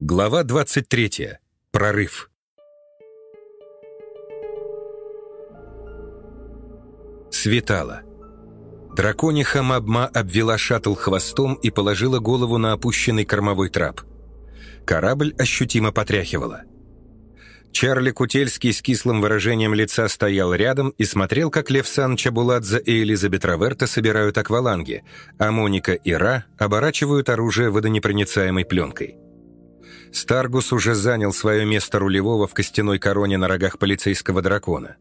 Глава 23. Прорыв. Светало. Дракониха Мабма обвела шаттл хвостом и положила голову на опущенный кормовой трап. Корабль ощутимо потряхивала. Чарли Кутельский с кислым выражением лица стоял рядом и смотрел, как Лев Сан Чабуладзе и Элизабет Раверта собирают акваланги, а Моника и Ра оборачивают оружие водонепроницаемой пленкой. Старгус уже занял свое место рулевого в костяной короне на рогах полицейского дракона.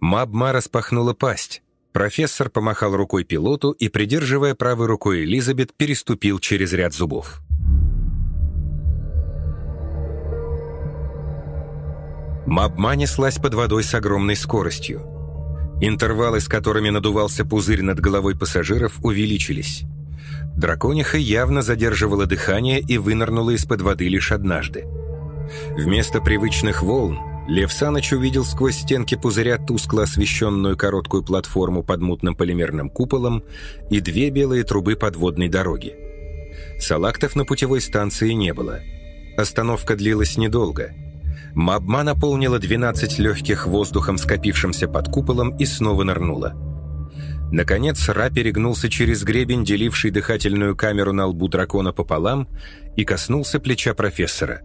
Мабма распахнула пасть. Профессор помахал рукой пилоту и, придерживая правой рукой Элизабет, переступил через ряд зубов. Мабма неслась под водой с огромной скоростью. Интервалы, с которыми надувался пузырь над головой пассажиров, увеличились. Дракониха явно задерживала дыхание и вынырнула из-под воды лишь однажды. Вместо привычных волн Лев Саныч увидел сквозь стенки пузыря тускло освещенную короткую платформу под мутным полимерным куполом и две белые трубы подводной дороги. Салактов на путевой станции не было. Остановка длилась недолго. Мабма наполнила 12 легких воздухом, скопившимся под куполом, и снова нырнула. Наконец Ра перегнулся через гребень, деливший дыхательную камеру на лбу дракона пополам, и коснулся плеча профессора.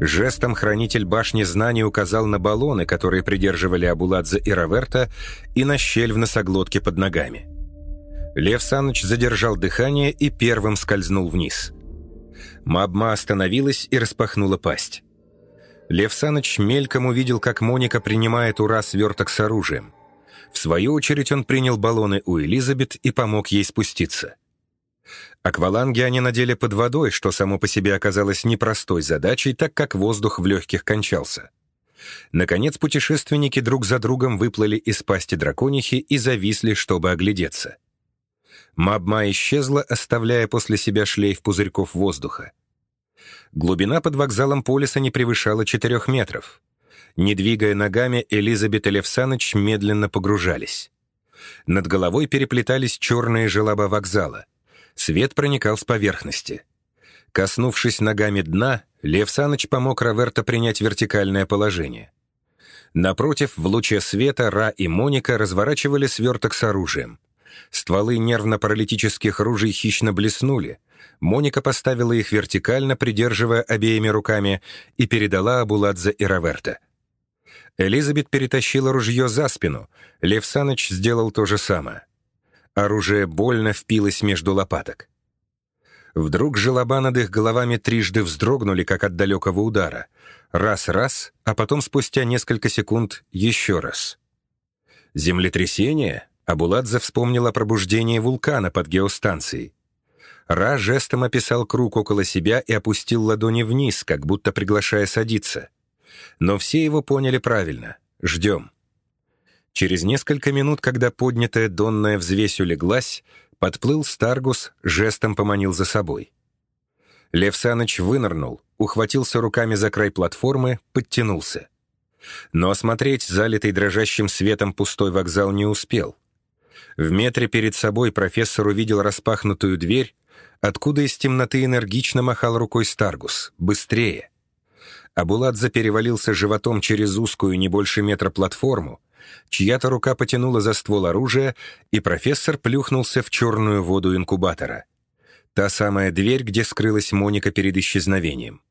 Жестом хранитель башни знаний указал на баллоны, которые придерживали Абуладзе и Раверта, и на щель в носоглотке под ногами. Лев Саныч задержал дыхание и первым скользнул вниз. Мабма остановилась и распахнула пасть. Лев Саныч мельком увидел, как Моника принимает ура сверток с оружием. В свою очередь он принял баллоны у Элизабет и помог ей спуститься. Акваланги они надели под водой, что само по себе оказалось непростой задачей, так как воздух в легких кончался. Наконец путешественники друг за другом выплыли из пасти драконихи и зависли, чтобы оглядеться. Мабма исчезла, оставляя после себя шлейф пузырьков воздуха. Глубина под вокзалом полиса не превышала 4 метров. Не двигая ногами, Элизабет и Левсаныч медленно погружались. Над головой переплетались черные желоба вокзала. Свет проникал с поверхности. Коснувшись ногами дна, Лев Саныч помог Роверто принять вертикальное положение. Напротив, в луче света Ра и Моника разворачивали сверток с оружием. Стволы нервно-паралитических ружей хищно блеснули. Моника поставила их вертикально, придерживая обеими руками, и передала Абуладзе и Роверто. Элизабет перетащила ружье за спину. Лев Саныч сделал то же самое. Оружие больно впилось между лопаток. Вдруг желоба над их головами трижды вздрогнули, как от далекого удара. Раз-раз, а потом спустя несколько секунд еще раз. Землетрясение? Абуладзе вспомнил о пробуждении вулкана под геостанцией. Ра жестом описал круг около себя и опустил ладони вниз, как будто приглашая садиться. Но все его поняли правильно. Ждем. Через несколько минут, когда поднятая донная взвесь улеглась, подплыл Старгус, жестом поманил за собой. Лев Саныч вынырнул, ухватился руками за край платформы, подтянулся. Но осмотреть залитый дрожащим светом пустой вокзал не успел. В метре перед собой профессор увидел распахнутую дверь, откуда из темноты энергично махал рукой Старгус. «Быстрее!» Абуладзе перевалился животом через узкую не больше метра платформу, чья-то рука потянула за ствол оружия, и профессор плюхнулся в черную воду инкубатора. Та самая дверь, где скрылась Моника перед исчезновением.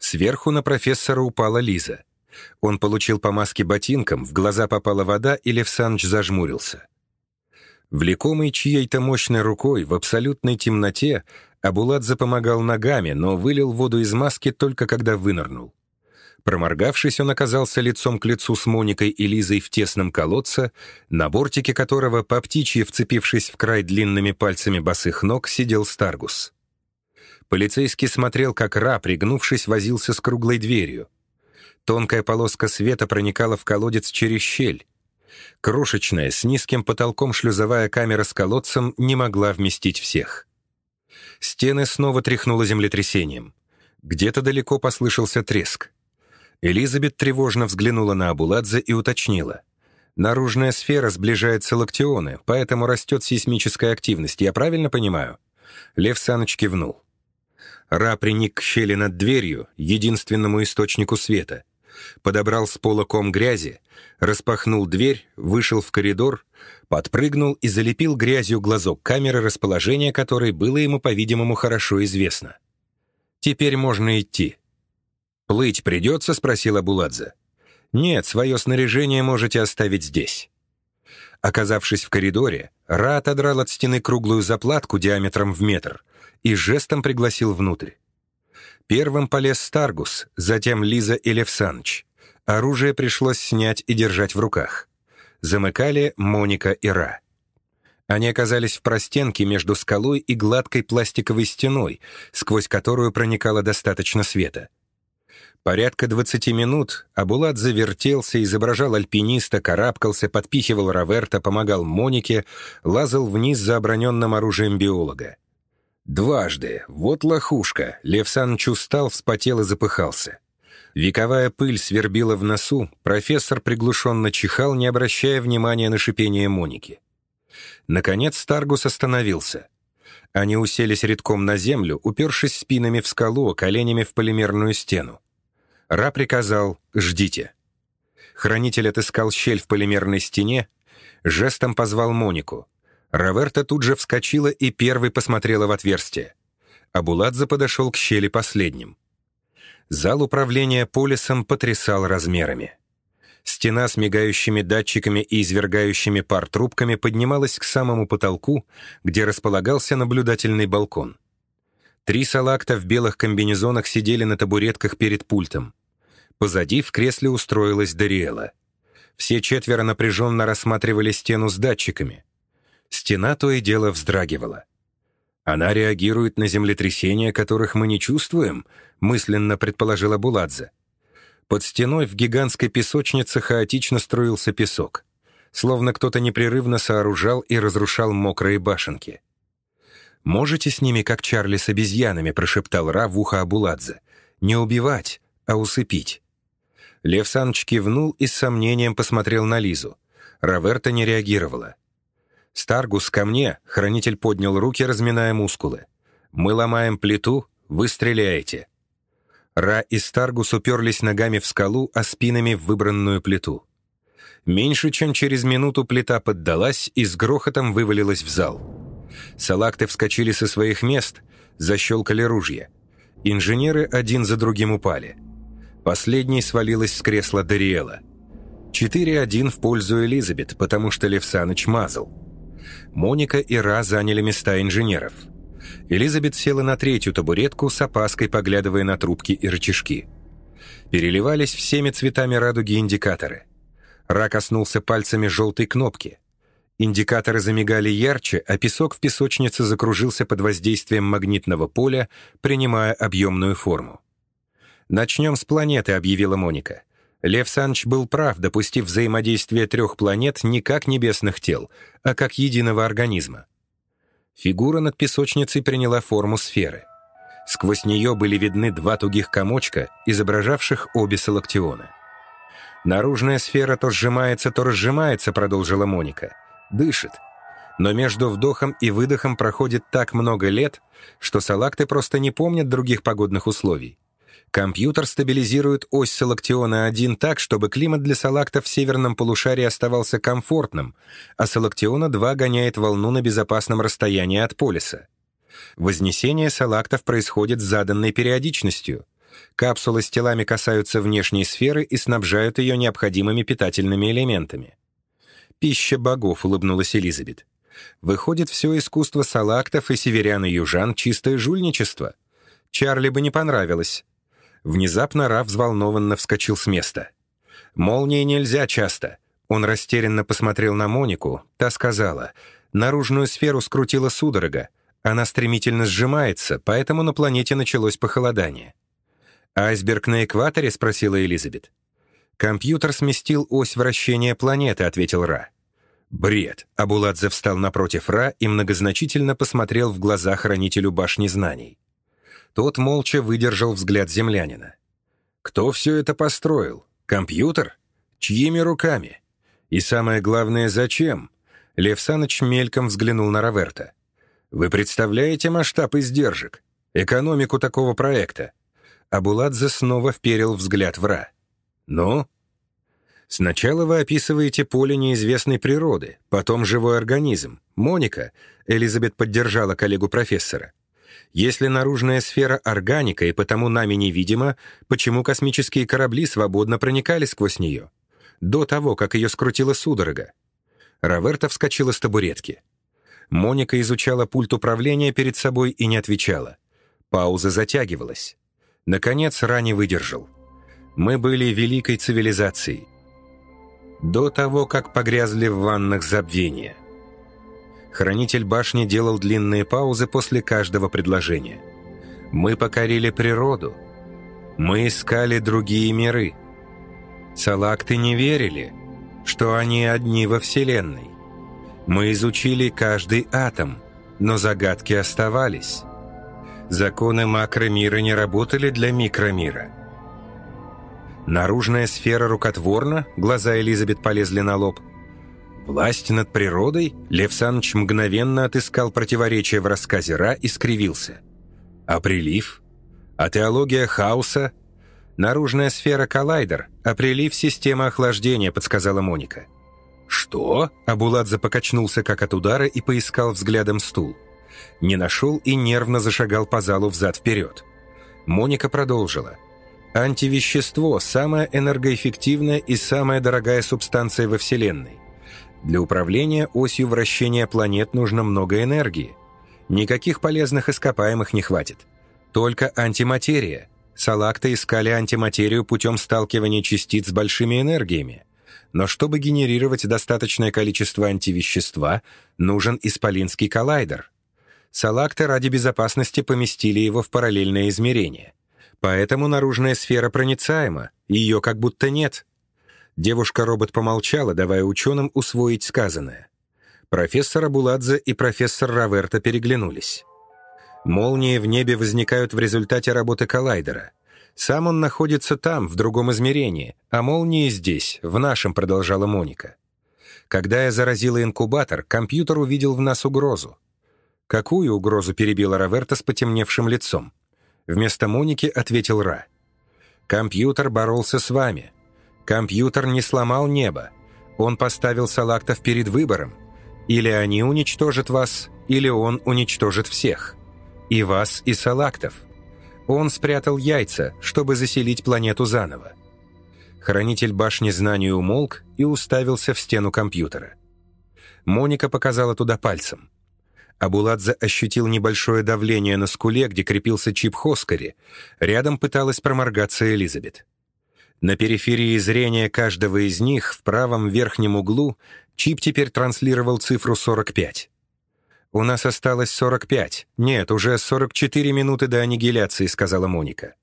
Сверху на профессора упала Лиза. Он получил по маске ботинком, в глаза попала вода, и Лев Саныч зажмурился. Влекомый чьей-то мощной рукой в абсолютной темноте, Абуладзе помогал ногами, но вылил воду из маски только когда вынырнул. Проморгавшись, он оказался лицом к лицу с Моникой и Лизой в тесном колодце, на бортике которого, по птичьи вцепившись в край длинными пальцами босых ног, сидел Старгус. Полицейский смотрел, как Ра, пригнувшись, возился с круглой дверью. Тонкая полоска света проникала в колодец через щель. Крошечная, с низким потолком шлюзовая камера с колодцем не могла вместить всех. Стены снова тряхнуло землетрясением. Где-то далеко послышался треск. Элизабет тревожно взглянула на Абуладзе и уточнила. «Наружная сфера сближается локтионы, поэтому растет сейсмическая активность, я правильно понимаю?» Лев Саныч кивнул. Ра приник к щели над дверью, единственному источнику света. Подобрал с пола ком грязи, распахнул дверь, вышел в коридор, подпрыгнул и залепил грязью глазок камеры, расположение которой было ему, по-видимому, хорошо известно. Теперь можно идти. «Плыть придется?» — спросил Абуладзе. «Нет, свое снаряжение можете оставить здесь». Оказавшись в коридоре, Ра отодрал от стены круглую заплатку диаметром в метр и жестом пригласил внутрь. Первым полез Старгус, затем Лиза и Левсаныч. Оружие пришлось снять и держать в руках. Замыкали Моника и Ра. Они оказались в простенке между скалой и гладкой пластиковой стеной, сквозь которую проникало достаточно света. Порядка 20 минут Абулат завертелся, изображал альпиниста, карабкался, подпихивал Раверта, помогал Монике, лазал вниз за оброненным оружием биолога. Дважды. Вот лохушка. Лев Саныч устал, вспотел и запыхался. Вековая пыль свербила в носу, профессор приглушенно чихал, не обращая внимания на шипение Моники. Наконец Старгус остановился. Они уселись редком на землю, упершись спинами в скалу, коленями в полимерную стену. Ра приказал «Ждите». Хранитель отыскал щель в полимерной стене, жестом позвал Монику. Раверта тут же вскочила и первой посмотрела в отверстие. Абуладзе подошел к щели последним. Зал управления полисом потрясал размерами. Стена с мигающими датчиками и извергающими пар трубками поднималась к самому потолку, где располагался наблюдательный балкон. Три салакта в белых комбинезонах сидели на табуретках перед пультом. Позади в кресле устроилась Дариэла. Все четверо напряженно рассматривали стену с датчиками. Стена то и дело вздрагивала. «Она реагирует на землетрясения, которых мы не чувствуем», мысленно предположила Буладзе. Под стеной в гигантской песочнице хаотично струился песок. Словно кто-то непрерывно сооружал и разрушал мокрые башенки. «Можете с ними, как Чарли с обезьянами», — прошептал Ра в ухо Абуладзе. «Не убивать, а усыпить». Лев Саныч кивнул и с сомнением посмотрел на Лизу. Раверта не реагировала. «Старгус, ко мне!» — хранитель поднял руки, разминая мускулы. «Мы ломаем плиту, вы стреляете». Ра и Старгус уперлись ногами в скалу, а спинами в выбранную плиту. Меньше чем через минуту плита поддалась и с грохотом вывалилась в зал. Салакты вскочили со своих мест, защелкали ружья. Инженеры один за другим упали — Последней свалилась с кресла Дариэла. 4-1 в пользу Элизабет, потому что Левсаныч мазал. Моника и Ра заняли места инженеров. Элизабет села на третью табуретку, с опаской поглядывая на трубки и рычажки. Переливались всеми цветами радуги индикаторы. Ра коснулся пальцами желтой кнопки. Индикаторы замигали ярче, а песок в песочнице закружился под воздействием магнитного поля, принимая объемную форму. «Начнем с планеты», — объявила Моника. Лев Санч был прав, допустив взаимодействие трех планет не как небесных тел, а как единого организма. Фигура над песочницей приняла форму сферы. Сквозь нее были видны два тугих комочка, изображавших обе салактионы. «Наружная сфера то сжимается, то разжимается», — продолжила Моника. «Дышит. Но между вдохом и выдохом проходит так много лет, что салакты просто не помнят других погодных условий. Компьютер стабилизирует ось Салактиона-1 так, чтобы климат для салактов в северном полушарии оставался комфортным, а Салактиона-2 гоняет волну на безопасном расстоянии от полюса. Вознесение салактов происходит с заданной периодичностью. Капсулы с телами касаются внешней сферы и снабжают ее необходимыми питательными элементами. «Пища богов», — улыбнулась Элизабет. «Выходит, все искусство салактов и северян и южан — чистое жульничество. Чарли бы не понравилось». Внезапно Раф взволнованно вскочил с места. «Молнии нельзя часто». Он растерянно посмотрел на Монику. Та сказала, «Наружную сферу скрутила судорога. Она стремительно сжимается, поэтому на планете началось похолодание». «Айсберг на экваторе?» — спросила Элизабет. «Компьютер сместил ось вращения планеты», — ответил Ра. «Бред!» — Абуладзе встал напротив Ра и многозначительно посмотрел в глаза хранителю башни знаний. Тот молча выдержал взгляд землянина. «Кто все это построил? Компьютер? Чьими руками? И самое главное, зачем?» Лев Саныч мельком взглянул на Раверта. «Вы представляете масштаб издержек? экономику такого проекта. Абуладзе снова вперил взгляд в Ра. «Ну?» «Сначала вы описываете поле неизвестной природы, потом живой организм. Моника», — Элизабет поддержала коллегу профессора. «Если наружная сфера органика и потому нами невидима, почему космические корабли свободно проникали сквозь нее? До того, как ее скрутила судорога». Раверта вскочила с табуретки. Моника изучала пульт управления перед собой и не отвечала. Пауза затягивалась. Наконец, Ра не выдержал. Мы были великой цивилизацией. До того, как погрязли в ваннах забвения. Хранитель башни делал длинные паузы после каждого предложения. Мы покорили природу. Мы искали другие миры. Салакты не верили, что они одни во Вселенной. Мы изучили каждый атом, но загадки оставались. Законы макромира не работали для микромира. Наружная сфера рукотворна, глаза Элизабет полезли на лоб. Власть над природой? Лев Саныч мгновенно отыскал противоречие в рассказе Ра и скривился. А прилив? А теология хаоса? Наружная сфера коллайдер, а прилив – система охлаждения, подсказала Моника. «Что?» – Абуладзе покачнулся как от удара и поискал взглядом стул. Не нашел и нервно зашагал по залу взад-вперед. Моника продолжила. «Антивещество – самая энергоэффективная и самая дорогая субстанция во Вселенной. Для управления осью вращения планет нужно много энергии. Никаких полезных ископаемых не хватит. Только антиматерия. Салакты искали антиматерию путем сталкивания частиц с большими энергиями. Но чтобы генерировать достаточное количество антивещества, нужен исполинский коллайдер. Салакты ради безопасности поместили его в параллельное измерение. Поэтому наружная сфера проницаема, ее как будто нет. Девушка-робот помолчала, давая ученым усвоить сказанное. Профессор Абуладзе и профессор Раверта переглянулись. Молнии в небе возникают в результате работы коллайдера. Сам он находится там, в другом измерении, а молнии здесь, в нашем, продолжала Моника. Когда я заразила инкубатор, компьютер увидел в нас угрозу. Какую угрозу перебила Раверта с потемневшим лицом? Вместо Моники ответил Ра. Компьютер боролся с вами. Компьютер не сломал небо. Он поставил Салактов перед выбором. Или они уничтожат вас, или он уничтожит всех. И вас, и Салактов. Он спрятал яйца, чтобы заселить планету заново. Хранитель башни знаний умолк и уставился в стену компьютера. Моника показала туда пальцем. Абуладзе ощутил небольшое давление на скуле, где крепился чип Хоскари. Рядом пыталась проморгаться Элизабет. На периферии зрения каждого из них, в правом верхнем углу, чип теперь транслировал цифру 45. «У нас осталось 45. Нет, уже 44 минуты до аннигиляции», — сказала Моника.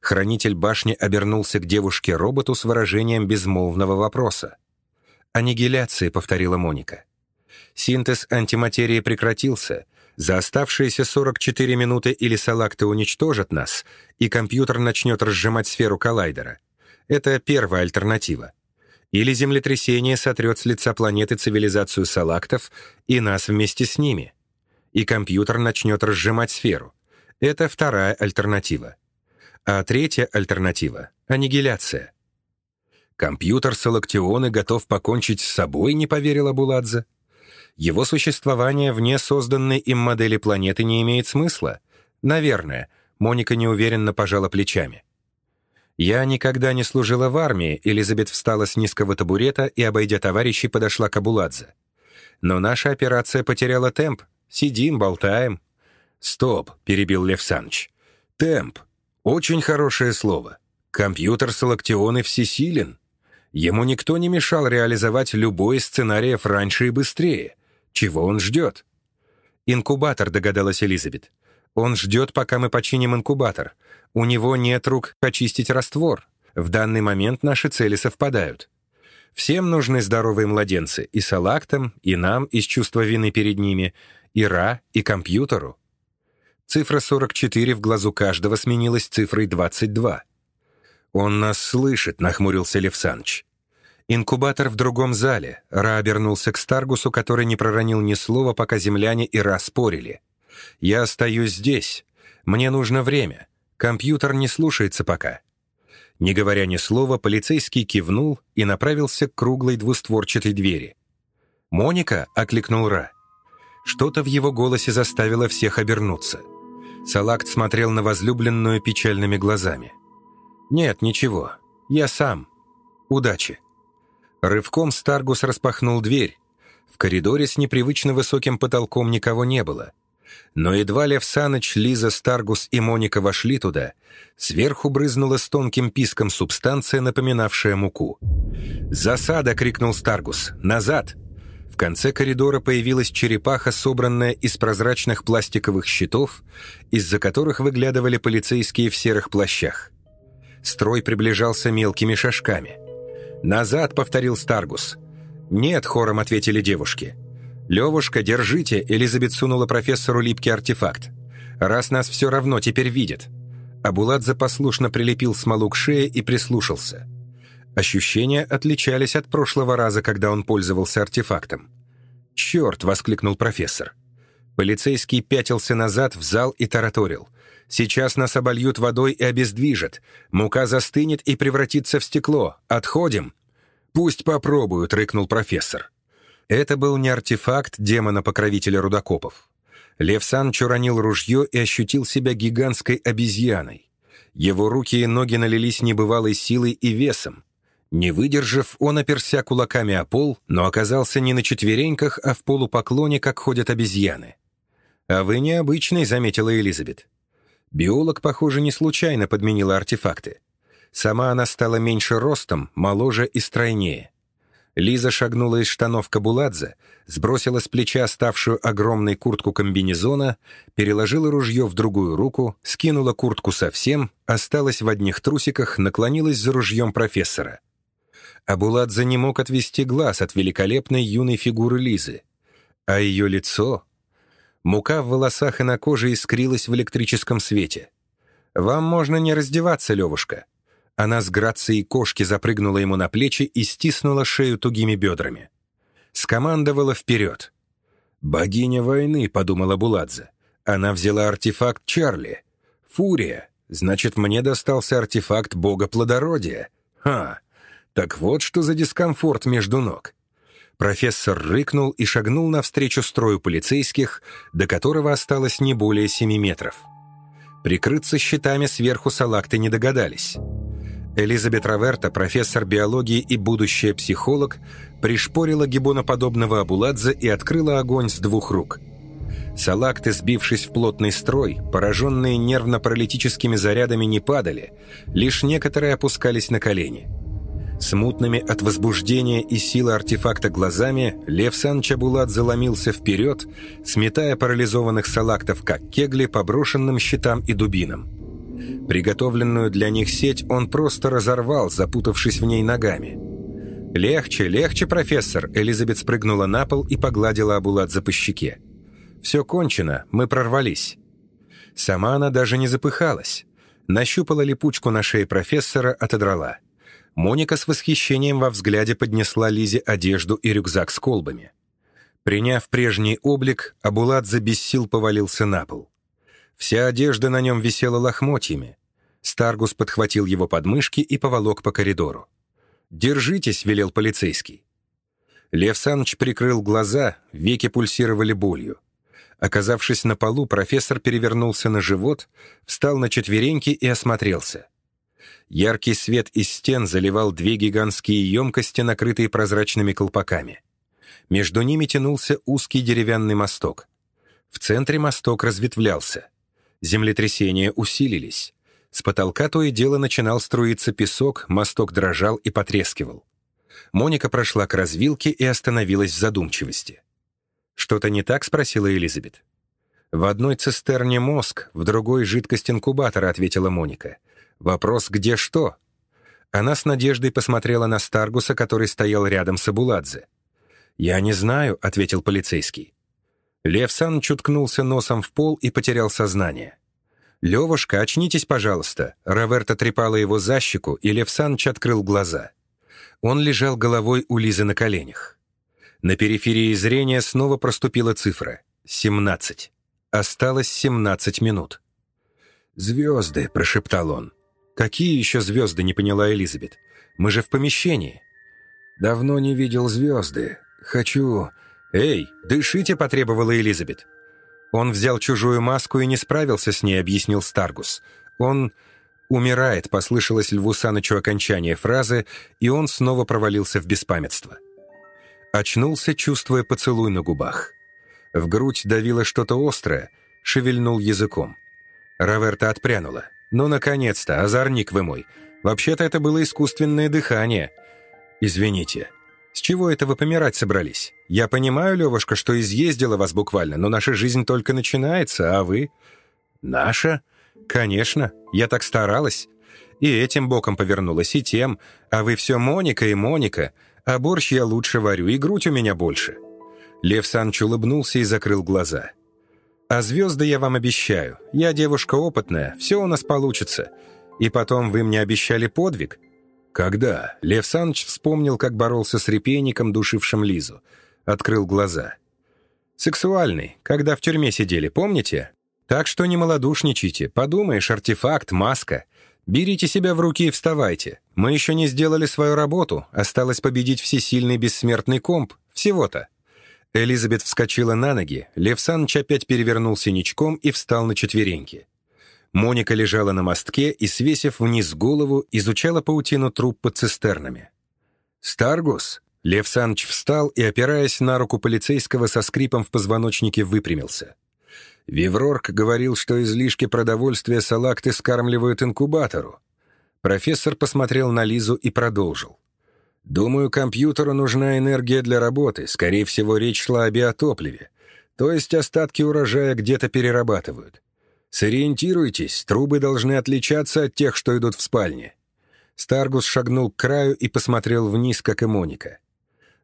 Хранитель башни обернулся к девушке-роботу с выражением безмолвного вопроса. «Аннигиляции», — повторила Моника. Синтез антиматерии прекратился. За оставшиеся 44 минуты или салакты уничтожат нас, и компьютер начнет разжимать сферу коллайдера. Это первая альтернатива. Или землетрясение сотрет с лица планеты цивилизацию салактов и нас вместе с ними. И компьютер начнет разжимать сферу. Это вторая альтернатива. А третья альтернатива — аннигиляция. Компьютер Салактионы готов покончить с собой, не поверила Буладзе. Его существование вне созданной им модели планеты не имеет смысла. Наверное, Моника неуверенно пожала плечами. «Я никогда не служила в армии», Элизабет встала с низкого табурета и, обойдя товарищей, подошла к Абуладзе. «Но наша операция потеряла темп. Сидим, болтаем». «Стоп», — перебил Лев Саныч. «Темп. Очень хорошее слово. Компьютер Салактионы всесилен. Ему никто не мешал реализовать любой из сценариев раньше и быстрее. Чего он ждет?» «Инкубатор», — догадалась Элизабет. «Он ждет, пока мы починим инкубатор. У него нет рук почистить раствор. В данный момент наши цели совпадают. Всем нужны здоровые младенцы, и салактам, и нам из чувства вины перед ними, и Ра, и компьютеру. Цифра 44 в глазу каждого сменилась цифрой 22. «Он нас слышит», — нахмурился Левсанч. Инкубатор в другом зале. Ра обернулся к Старгусу, который не проронил ни слова, пока земляне и Ра спорили. «Я остаюсь здесь. Мне нужно время. Компьютер не слушается пока». Не говоря ни слова, полицейский кивнул и направился к круглой двустворчатой двери. «Моника?» — окликнул Ра. Что-то в его голосе заставило всех обернуться. Салакт смотрел на возлюбленную печальными глазами. «Нет, ничего. Я сам. Удачи». Рывком Старгус распахнул дверь. В коридоре с непривычно высоким потолком никого не было. Но едва Лев Саныч, Лиза, Старгус и Моника вошли туда, сверху брызнула с тонким писком субстанция, напоминавшая муку. «Засада!» — крикнул Старгус. «Назад!» В конце коридора появилась черепаха, собранная из прозрачных пластиковых щитов, из-за которых выглядывали полицейские в серых плащах. Строй приближался мелкими шажками. «Назад!» — повторил Старгус. «Нет!» — хором ответили девушки. «Левушка, держите!» — Элизабет сунула профессору липкий артефакт. «Раз нас все равно теперь видят». Абуладзе послушно прилепил смолу к шее и прислушался. Ощущения отличались от прошлого раза, когда он пользовался артефактом. «Черт!» — воскликнул профессор. Полицейский пятился назад в зал и тараторил. «Сейчас нас обольют водой и обездвижат. Мука застынет и превратится в стекло. Отходим!» «Пусть попробуют», — рыкнул профессор. Это был не артефакт демона-покровителя рудокопов. Лев Санч уронил ружье и ощутил себя гигантской обезьяной. Его руки и ноги налились небывалой силой и весом. Не выдержав, он оперся кулаками о пол, но оказался не на четвереньках, а в полупоклоне, как ходят обезьяны. «А вы необычный», — заметила Элизабет. Биолог, похоже, не случайно подменила артефакты. Сама она стала меньше ростом, моложе и стройнее. Лиза шагнула из штанов Кабуладзе, сбросила с плеча ставшую огромной куртку комбинезона, переложила ружье в другую руку, скинула куртку совсем, осталась в одних трусиках, наклонилась за ружьем профессора. Абуладзе не мог отвести глаз от великолепной юной фигуры Лизы. А ее лицо... Мука в волосах и на коже искрилась в электрическом свете. «Вам можно не раздеваться, Левушка», она с грацией кошки запрыгнула ему на плечи и стиснула шею тугими бедрами. Скомандовала вперед. «Богиня войны», — подумала Буладзе. Она взяла артефакт Чарли. «Фурия. Значит, мне достался артефакт бога плодородия. Ха! Так вот, что за дискомфорт между ног». Профессор рыкнул и шагнул навстречу строю полицейских, до которого осталось не более семи метров. Прикрыться щитами сверху салакты не догадались. Элизабет Раверта, профессор биологии и будущая психолог, пришпорила гибоноподобного Абуладзе и открыла огонь с двух рук. Салакты, сбившись в плотный строй, пораженные нервно-паралитическими зарядами, не падали, лишь некоторые опускались на колени. Смутными от возбуждения и силы артефакта глазами Лев Санч Абуладзе ломился вперед, сметая парализованных салактов, как кегли, по брошенным щитам и дубинам. Приготовленную для них сеть он просто разорвал, запутавшись в ней ногами. «Легче, легче, профессор!» Элизабет спрыгнула на пол и погладила Абуладзе по щеке. «Все кончено, мы прорвались». Сама она даже не запыхалась. Нащупала липучку на шее профессора, отодрала. Моника с восхищением во взгляде поднесла Лизе одежду и рюкзак с колбами. Приняв прежний облик, Абуладзе без сил повалился на пол. Вся одежда на нем висела лохмотьями. Старгус подхватил его подмышки и поволок по коридору. «Держитесь», — велел полицейский. Лев Саныч прикрыл глаза, веки пульсировали болью. Оказавшись на полу, профессор перевернулся на живот, встал на четвереньки и осмотрелся. Яркий свет из стен заливал две гигантские емкости, накрытые прозрачными колпаками. Между ними тянулся узкий деревянный мосток. В центре мосток разветвлялся. Землетрясения усилились. С потолка то и дело начинал струиться песок, мосток дрожал и потрескивал. Моника прошла к развилке и остановилась в задумчивости. «Что-то не так?» — спросила Элизабет. «В одной цистерне мозг, в другой — жидкость инкубатора», — ответила Моника. «Вопрос, где что?» Она с надеждой посмотрела на Старгуса, который стоял рядом с Абуладзе. «Я не знаю», — ответил полицейский. Лев Сан чуткнулся носом в пол и потерял сознание. «Левушка, очнитесь, пожалуйста!» Роверта трепала его за щеку, и Лев Саныч открыл глаза. Он лежал головой у Лизы на коленях. На периферии зрения снова проступила цифра — 17. Осталось 17 минут. «Звезды», — прошептал он. «Какие еще звезды?» — не поняла Элизабет. «Мы же в помещении». «Давно не видел звезды. Хочу...» «Эй, дышите!» — потребовала Элизабет. «Он взял чужую маску и не справился с ней», — объяснил Старгус. «Он...» «Умирает», — послышалось Льву Санычу окончание фразы, и он снова провалился в беспамятство. Очнулся, чувствуя поцелуй на губах. В грудь давило что-то острое, шевельнул языком. Раверта отпрянула. «Ну, наконец-то, озорник вы мой. Вообще-то это было искусственное дыхание. Извините. С чего это вы помирать собрались? Я понимаю, Левушка, что изъездила вас буквально, но наша жизнь только начинается, а вы...» «Наша? Конечно. Я так старалась. И этим боком повернулась, и тем. А вы все Моника и Моника. А борщ я лучше варю, и грудь у меня больше». Лев Санч улыбнулся и закрыл глаза. «А звезды я вам обещаю. Я девушка опытная, все у нас получится. И потом вы мне обещали подвиг». «Когда?» Лев Санч вспомнил, как боролся с репейником, душившим Лизу. Открыл глаза. «Сексуальный, когда в тюрьме сидели, помните? Так что не малодушничайте. Подумаешь, артефакт, маска. Берите себя в руки и вставайте. Мы еще не сделали свою работу. Осталось победить всесильный бессмертный комп. Всего-то». Элизабет вскочила на ноги, Лев Саныч опять перевернулся ничком и встал на четвереньки. Моника лежала на мостке и, свесив вниз голову, изучала паутину труб под цистернами. «Старгус?» Лев Саныч встал и, опираясь на руку полицейского, со скрипом в позвоночнике выпрямился. Виврорг говорил, что излишки продовольствия салакты скармливают инкубатору. Профессор посмотрел на Лизу и продолжил. Думаю, компьютеру нужна энергия для работы. Скорее всего, речь шла о биотопливе. То есть остатки урожая где-то перерабатывают. Сориентируйтесь, трубы должны отличаться от тех, что идут в спальне. Старгус шагнул к краю и посмотрел вниз, как и Моника.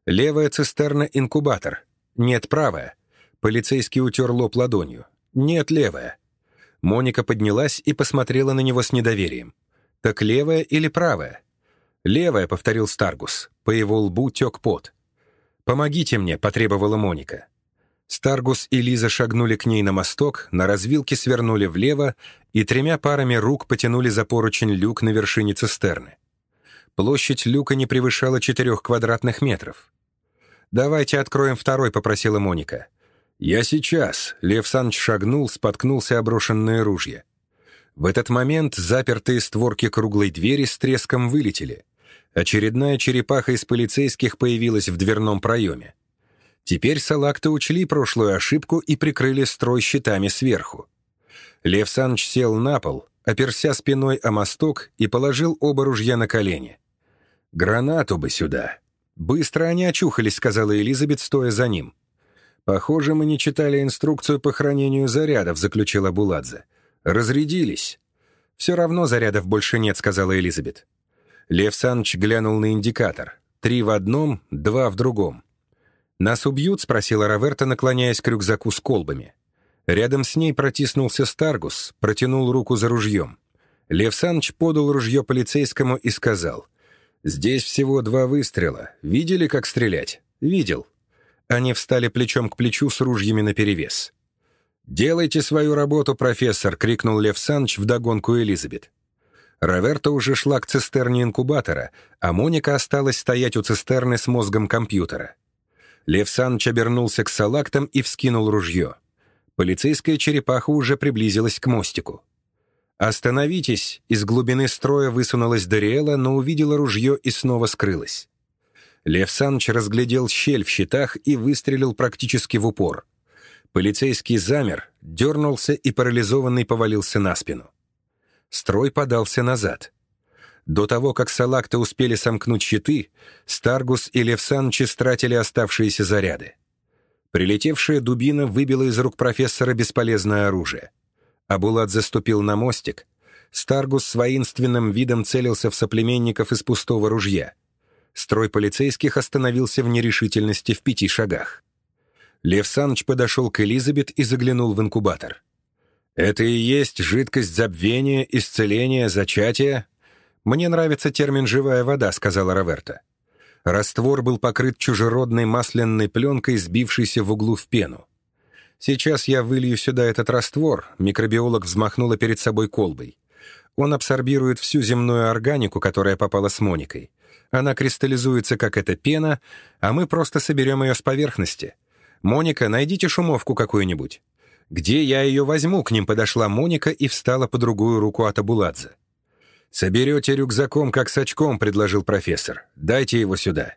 Левая цистерна — инкубатор. Нет, правая. Полицейский утер лоб ладонью. Нет, левая. Моника поднялась и посмотрела на него с недоверием. Так левая или правая? «Левая», — повторил Старгус. По его лбу тек пот. «Помогите мне», — потребовала Моника. Старгус и Лиза шагнули к ней на мосток, на развилке свернули влево и тремя парами рук потянули за поручень люк на вершине цистерны. Площадь люка не превышала четырех квадратных метров. «Давайте откроем второй», — попросила Моника. «Я сейчас». Лев Санч шагнул, споткнулся оброшенное ружье. В этот момент запертые створки круглой двери с треском вылетели. Очередная черепаха из полицейских появилась в дверном проеме. Теперь салакты учли прошлую ошибку и прикрыли строй щитами сверху. Лев Санч сел на пол, оперся спиной о мосток и положил оба ружья на колени. «Гранату бы сюда!» «Быстро они очухались», — сказала Элизабет, стоя за ним. «Похоже, мы не читали инструкцию по хранению зарядов», — заключила Буладзе. «Разрядились». «Все равно зарядов больше нет», — сказала Элизабет. Лев Саныч глянул на индикатор. Три в одном, два в другом. «Нас убьют?» — спросила Раверта, наклоняясь к рюкзаку с колбами. Рядом с ней протиснулся Старгус, протянул руку за ружьем. Лев Саныч подал ружье полицейскому и сказал. «Здесь всего два выстрела. Видели, как стрелять?» «Видел». Они встали плечом к плечу с ружьями наперевес. «Делайте свою работу, профессор!» — крикнул Лев Саныч вдогонку Элизабет. Раверта уже шла к цистерне инкубатора, а Моника осталась стоять у цистерны с мозгом компьютера. Лев Саныч обернулся к салактам и вскинул ружье. Полицейская черепаха уже приблизилась к мостику. «Остановитесь!» Из глубины строя высунулась Дариэла, но увидела ружье и снова скрылась. Лев Саныч разглядел щель в щитах и выстрелил практически в упор. Полицейский замер, дернулся и парализованный повалился на спину. Строй подался назад. До того, как салакты успели сомкнуть щиты, Старгус и Лев Саныч истратили оставшиеся заряды. Прилетевшая дубина выбила из рук профессора бесполезное оружие. Абуладзе вступил на мостик. Старгус с воинственным видом целился в соплеменников из пустого ружья. Строй полицейских остановился в нерешительности в пяти шагах. Лев Саныч подошел к Элизабет и заглянул в инкубатор. Это и есть жидкость забвения, исцеления, зачатия? Мне нравится термин «живая вода», — сказала Роверта. Раствор был покрыт чужеродной масляной пленкой, сбившейся в углу в пену. Сейчас я вылью сюда этот раствор, микробиолог взмахнула перед собой колбой. Он абсорбирует всю земную органику, которая попала с Моникой. Она кристаллизуется, как эта пена, а мы просто соберем ее с поверхности. Моника, найдите шумовку какую-нибудь. Где я ее возьму? К ним подошла Моника и встала по другую руку от Абуладзе. «Соберете рюкзаком, как с очком», — предложил профессор. «Дайте его сюда».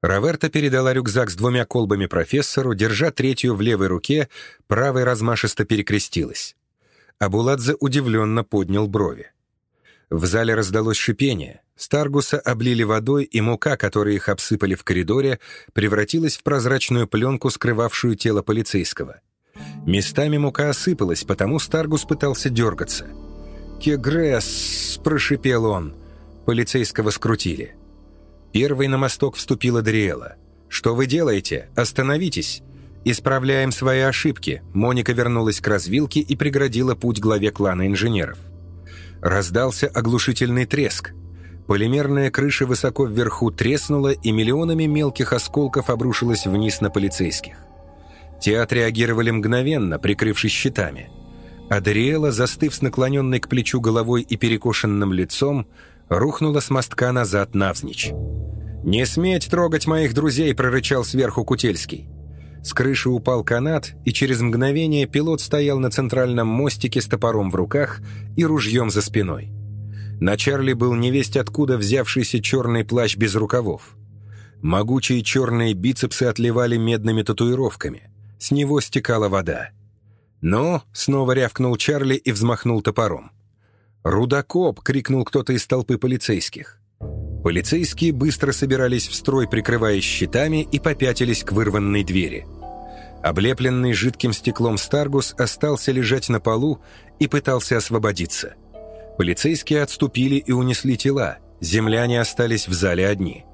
Роберта передала рюкзак с двумя колбами профессору, держа третью в левой руке, правой размашисто перекрестилась. Абуладзе удивленно поднял брови. В зале раздалось шипение. Старгуса облили водой, и мука, которой их обсыпали в коридоре, превратилась в прозрачную пленку, скрывавшую тело полицейского. Местами мука осыпалась, потому Старгус пытался дергаться. «Кегресс!» — прошипел он. Полицейского скрутили. Первой на мосток вступила Дриэла. «Что вы делаете? Остановитесь!» «Исправляем свои ошибки», Моника вернулась к развилке и преградила путь главе клана инженеров. Раздался оглушительный треск. Полимерная крыша высоко вверху треснула, и миллионами мелких осколков обрушилась вниз на полицейских. Те отреагировали мгновенно, прикрывшись щитами. Адриэла, застыв с наклоненной к плечу головой и перекошенным лицом, рухнула с мостка назад навзничь. «Не сметь трогать моих друзей!» — прорычал сверху Кутельский. С крыши упал канат, и через мгновение пилот стоял на центральном мостике с топором в руках и ружьем за спиной. На Чарли был невесть откуда взявшийся черный плащ без рукавов. Могучие черные бицепсы отливали медными татуировками. С него стекала вода. «Ну?» — снова рявкнул Чарли и взмахнул топором. «Рудокоп!» — крикнул кто-то из толпы полицейских. Полицейские быстро собирались в строй, прикрываясь щитами, и попятились к вырванной двери. Облепленный жидким стеклом Старгус остался лежать на полу и пытался освободиться. Полицейские отступили и унесли тела, земляне остались в зале одни.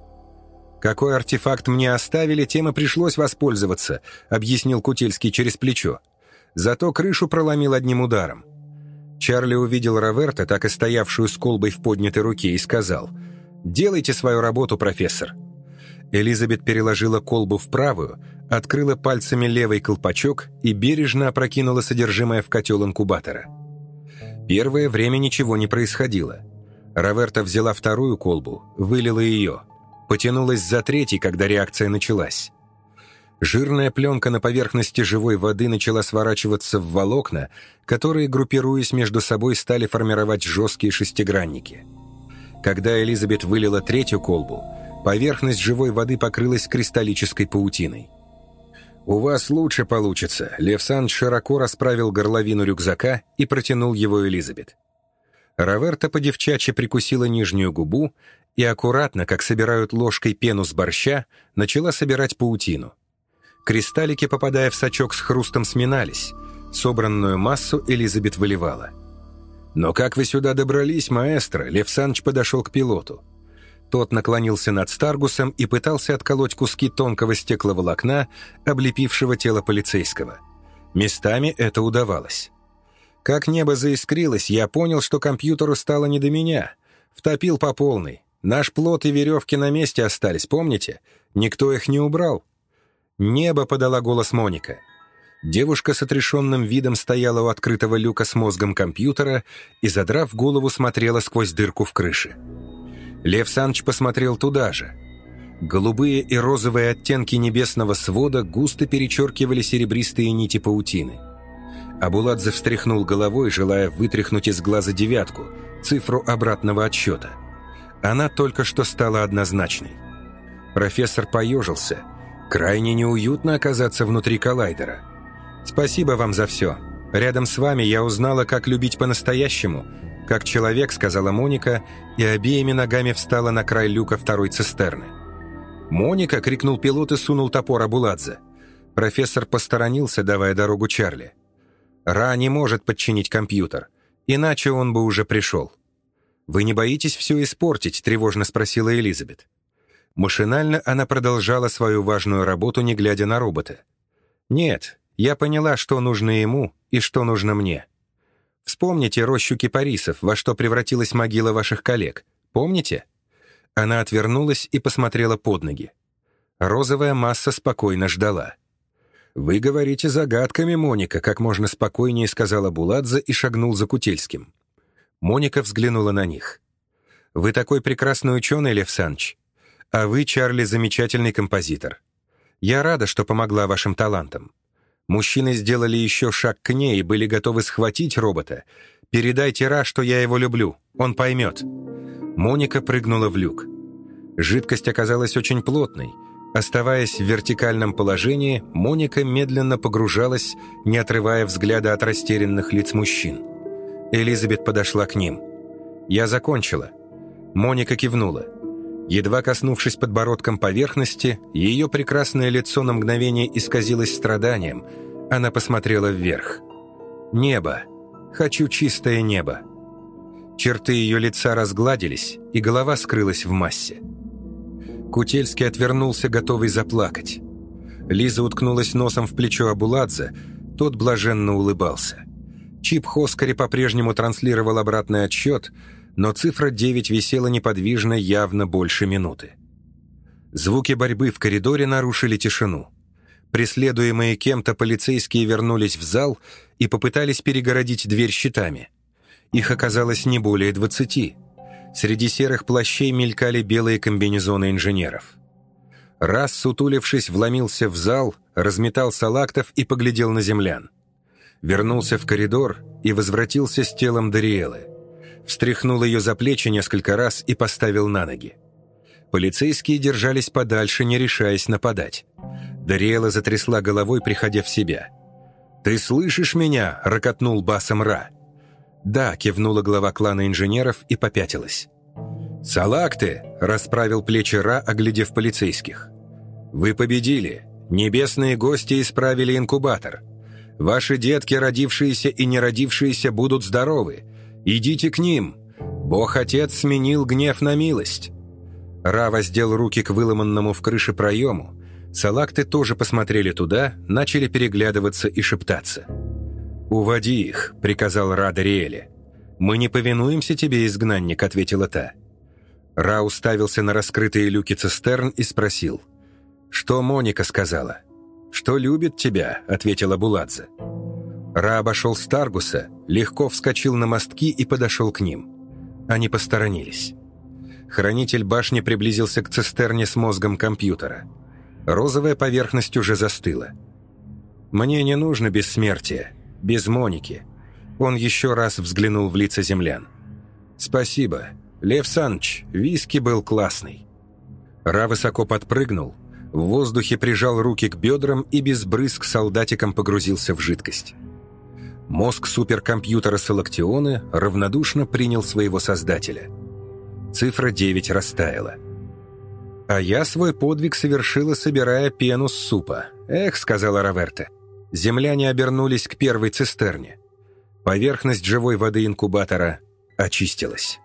«Какой артефакт мне оставили, тем и пришлось воспользоваться», объяснил Кутельский через плечо. Зато крышу проломил одним ударом. Чарли увидел Роверта, так и стоявшую с колбой в поднятой руке, и сказал «Делайте свою работу, профессор». Элизабет переложила колбу в правую, открыла пальцами левый колпачок и бережно опрокинула содержимое в котел инкубатора. Первое время ничего не происходило. Роверта взяла вторую колбу, вылила ее – потянулась за третий, когда реакция началась. Жирная пленка на поверхности живой воды начала сворачиваться в волокна, которые, группируясь между собой, стали формировать жесткие шестигранники. Когда Элизабет вылила третью колбу, поверхность живой воды покрылась кристаллической паутиной. «У вас лучше получится», — Лев Сан широко расправил горловину рюкзака и протянул его Элизабет. Раверта по-девчачьи прикусила нижнюю губу и аккуратно, как собирают ложкой пену с борща, начала собирать паутину. Кристаллики, попадая в сачок, с хрустом сминались. Собранную массу Элизабет выливала. «Но как вы сюда добрались, маэстро?» Лев Санч подошел к пилоту. Тот наклонился над Старгусом и пытался отколоть куски тонкого стекловолокна, облепившего тело полицейского. Местами это удавалось. Как небо заискрилось, я понял, что компьютеру стало не до меня. Втопил по полной. Наш плод и веревки на месте остались, помните? Никто их не убрал». «Небо», — подала голос Моника. Девушка с отрешенным видом стояла у открытого люка с мозгом компьютера и, задрав голову, смотрела сквозь дырку в крыше. Лев Санч посмотрел туда же. Голубые и розовые оттенки небесного свода густо перечеркивали серебристые нити паутины. Абуладзе встряхнул головой, желая вытряхнуть из глаза девятку, цифру обратного отсчета — она только что стала однозначной. Профессор поежился. Крайне неуютно оказаться внутри коллайдера. «Спасибо вам за все. Рядом с вами я узнала, как любить по-настоящему. Как человек», — сказала Моника, и обеими ногами встала на край люка второй цистерны. «Моника!» — крикнул пилот и сунул топор Абуладзе. Профессор посторонился, давая дорогу Чарли. «Ра не может подчинить компьютер, иначе он бы уже пришел». «Вы не боитесь все испортить?» — тревожно спросила Элизабет. Машинально она продолжала свою важную работу, не глядя на робота. «Нет, я поняла, что нужно ему и что нужно мне. Вспомните рощу кипарисов, во что превратилась могила ваших коллег. Помните?» Она отвернулась и посмотрела под ноги. Розовая масса спокойно ждала. «Вы говорите загадками, Моника», — как можно спокойнее сказала Буладзе и шагнул за Кутельским. Моника взглянула на них. «Вы такой прекрасный ученый, Лев Саныч. А вы, Чарли, замечательный композитор. Я рада, что помогла вашим талантам. Мужчины сделали еще шаг к ней и были готовы схватить робота. Передайте Ра, что я его люблю. Он поймет». Моника прыгнула в люк. Жидкость оказалась очень плотной — Оставаясь в вертикальном положении, Моника медленно погружалась, не отрывая взгляда от растерянных лиц мужчин. Элизабет подошла к ним. «Я закончила». Моника кивнула. Едва коснувшись подбородком поверхности, ее прекрасное лицо на мгновение исказилось страданием. Она посмотрела вверх. «Небо. Хочу чистое небо». Черты ее лица разгладились, и голова скрылась в массе. Кутельский отвернулся, готовый заплакать. Лиза уткнулась носом в плечо Абуладзе, тот блаженно улыбался. Чип Хоскари по-прежнему транслировал обратный отсчет, но цифра 9 висела неподвижно явно больше минуты. Звуки борьбы в коридоре нарушили тишину. Преследуемые кем-то полицейские вернулись в зал и попытались перегородить дверь щитами. Их оказалось не более двадцати. Среди серых плащей мелькали белые комбинезоны инженеров. Раз, сутулившись, вломился в зал, разметал салактов и поглядел на землян. Вернулся в коридор и возвратился с телом Дариэлы. Встряхнул ее за плечи несколько раз и поставил на ноги. Полицейские держались подальше, не решаясь нападать. Дариэла затрясла головой, приходя в себя. «Ты слышишь меня?» — ракотнул басом Ра. «Да», — кивнула глава клана инженеров и попятилась. «Салакты!» — расправил плечи Ра, оглядев полицейских. «Вы победили. Небесные гости исправили инкубатор. Ваши детки, родившиеся и не родившиеся, будут здоровы. Идите к ним. Бог-Отец сменил гнев на милость». Ра воздел руки к выломанному в крыше проему. Салакты тоже посмотрели туда, начали переглядываться и шептаться. «Уводи их», — приказал Ра Дариэле. «Мы не повинуемся тебе, изгнанник», — ответила та. Ра уставился на раскрытые люки цистерн и спросил. «Что Моника сказала?» «Что любит тебя», — ответила Буладзе. Ра обошел Старгуса, легко вскочил на мостки и подошел к ним. Они посторонились. Хранитель башни приблизился к цистерне с мозгом компьютера. Розовая поверхность уже застыла. «Мне не нужно бессмертие», без Моники. Он еще раз взглянул в лица землян. «Спасибо. Лев Саныч, виски был классный». Ра высоко подпрыгнул, в воздухе прижал руки к бедрам и без брызг солдатиком погрузился в жидкость. Мозг суперкомпьютера Салактионы равнодушно принял своего создателя. Цифра 9 растаяла. «А я свой подвиг совершила, собирая пену с супа. Эх», — сказала Раверта, — земляне обернулись к первой цистерне. Поверхность живой воды инкубатора очистилась.